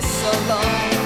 so long.